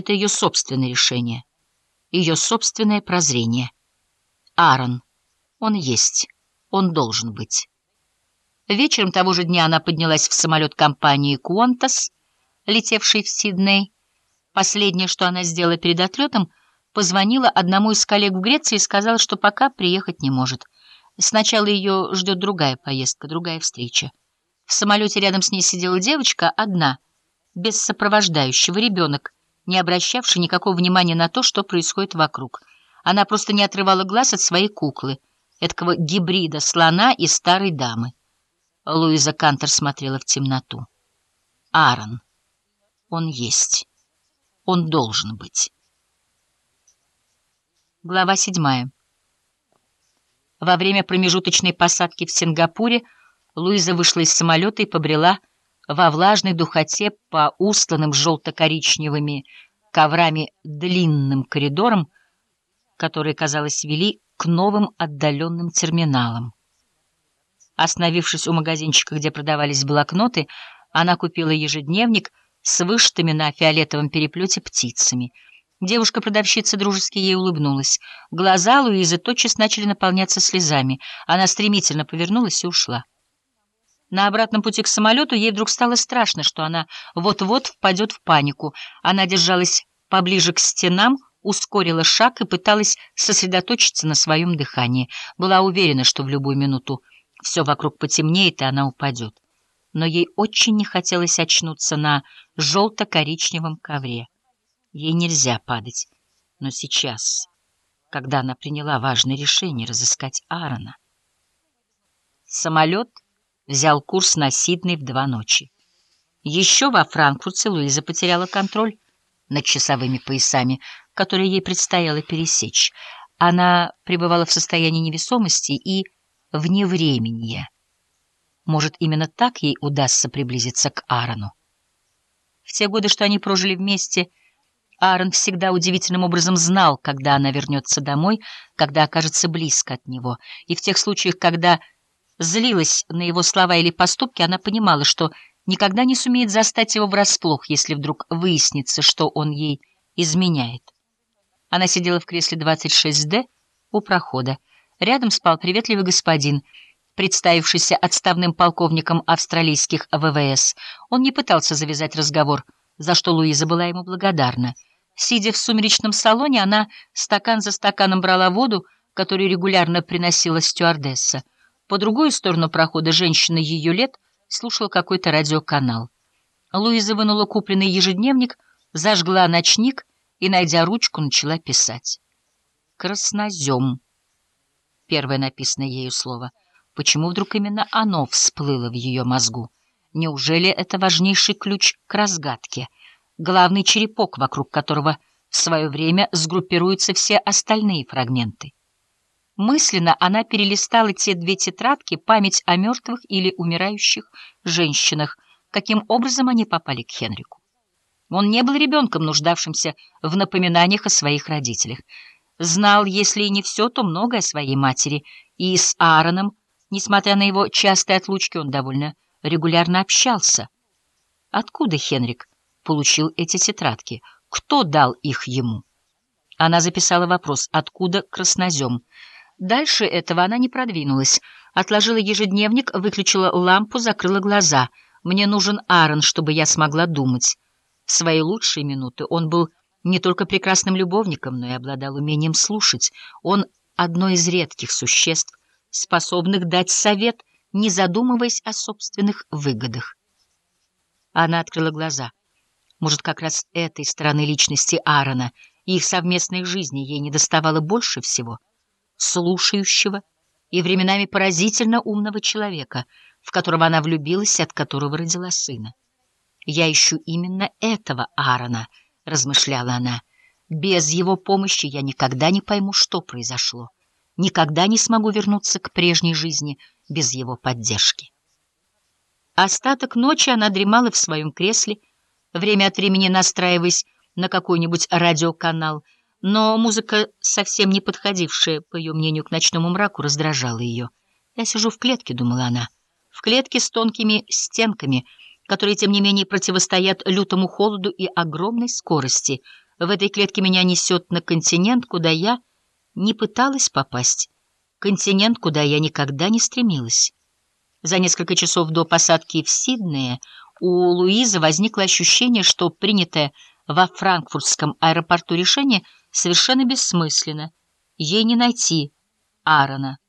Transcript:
Это ее собственное решение, ее собственное прозрение. Аарон. Он есть. Он должен быть. Вечером того же дня она поднялась в самолет компании «Куонтас», летевший в Сидней. Последнее, что она сделала перед отлетом, позвонила одному из коллег в Греции и сказала, что пока приехать не может. Сначала ее ждет другая поездка, другая встреча. В самолете рядом с ней сидела девочка, одна, без сопровождающего, ребенок, не обращавший никакого внимания на то, что происходит вокруг. Она просто не отрывала глаз от своей куклы, этого гибрида слона и старой дамы. Луиза Кантер смотрела в темноту. Аарон. Он есть. Он должен быть. Глава седьмая. Во время промежуточной посадки в Сингапуре Луиза вышла из самолета и побрела во влажной духоте по устланным желто-коричневыми коврами длинным коридорам, которые, казалось, вели к новым отдаленным терминалам. Остановившись у магазинчика, где продавались блокноты, она купила ежедневник с вышитыми на фиолетовом переплете птицами. Девушка-продавщица дружески ей улыбнулась. Глаза Луизы тотчас начали наполняться слезами. Она стремительно повернулась и ушла. На обратном пути к самолету ей вдруг стало страшно, что она вот-вот впадет в панику. Она держалась поближе к стенам, ускорила шаг и пыталась сосредоточиться на своем дыхании. Была уверена, что в любую минуту все вокруг потемнеет, и она упадет. Но ей очень не хотелось очнуться на желто-коричневом ковре. Ей нельзя падать. Но сейчас, когда она приняла важное решение разыскать Аарона... Самолет взял курс на Сидней в два ночи. Еще во Франкфурте Луиза потеряла контроль над часовыми поясами, которые ей предстояло пересечь. Она пребывала в состоянии невесомости и вневременья. Может, именно так ей удастся приблизиться к Аарону. В те годы, что они прожили вместе, Аарон всегда удивительным образом знал, когда она вернется домой, когда окажется близко от него. И в тех случаях, когда злилась на его слова или поступки, она понимала, что никогда не сумеет застать его врасплох, если вдруг выяснится, что он ей изменяет. Она сидела в кресле 26D у прохода. Рядом спал приветливый господин, представившийся отставным полковником австралийских ВВС. Он не пытался завязать разговор, за что Луиза была ему благодарна. Сидя в сумеречном салоне, она стакан за стаканом брала воду, которую регулярно приносила стюардесса. По другую сторону прохода женщина ее лет слушала какой-то радиоканал. Луиза вынула купленный ежедневник, зажгла ночник и, найдя ручку, начала писать. «Краснозем» первое написанное ею слово. Почему вдруг именно оно всплыло в ее мозгу? Неужели это важнейший ключ к разгадке, главный черепок, вокруг которого в свое время сгруппируются все остальные фрагменты? Мысленно она перелистала те две тетрадки «Память о мертвых» или «Умирающих женщинах», каким образом они попали к Хенрику. Он не был ребенком, нуждавшимся в напоминаниях о своих родителях знал, если и не все, то многое о своей матери, и с Аароном, несмотря на его частые отлучки, он довольно регулярно общался. Откуда Хенрик получил эти тетрадки? Кто дал их ему? Она записала вопрос «Откуда краснозем?». Дальше этого она не продвинулась. Отложила ежедневник, выключила лампу, закрыла глаза. «Мне нужен Аарон, чтобы я смогла думать». В свои лучшие минуты он был не только прекрасным любовником, но и обладал умением слушать. Он одно из редких существ, способных дать совет, не задумываясь о собственных выгодах. Она открыла глаза. Может, как раз этой стороны личности Аарона и их совместной жизни ей не доставало больше всего? Слушающего и временами поразительно умного человека, в которого она влюбилась и от которого родила сына. Я ищу именно этого Аарона —— размышляла она. «Без его помощи я никогда не пойму, что произошло. Никогда не смогу вернуться к прежней жизни без его поддержки». Остаток ночи она дремала в своем кресле, время от времени настраиваясь на какой-нибудь радиоканал, но музыка, совсем не подходившая, по ее мнению, к ночному мраку, раздражала ее. «Я сижу в клетке», — думала она, — «в клетке с тонкими стенками», которые, тем не менее, противостоят лютому холоду и огромной скорости. В этой клетке меня несет на континент, куда я не пыталась попасть, континент, куда я никогда не стремилась. За несколько часов до посадки в Сиднее у Луизы возникло ощущение, что принятое во франкфуртском аэропорту решение совершенно бессмысленно. Ей не найти Аарона.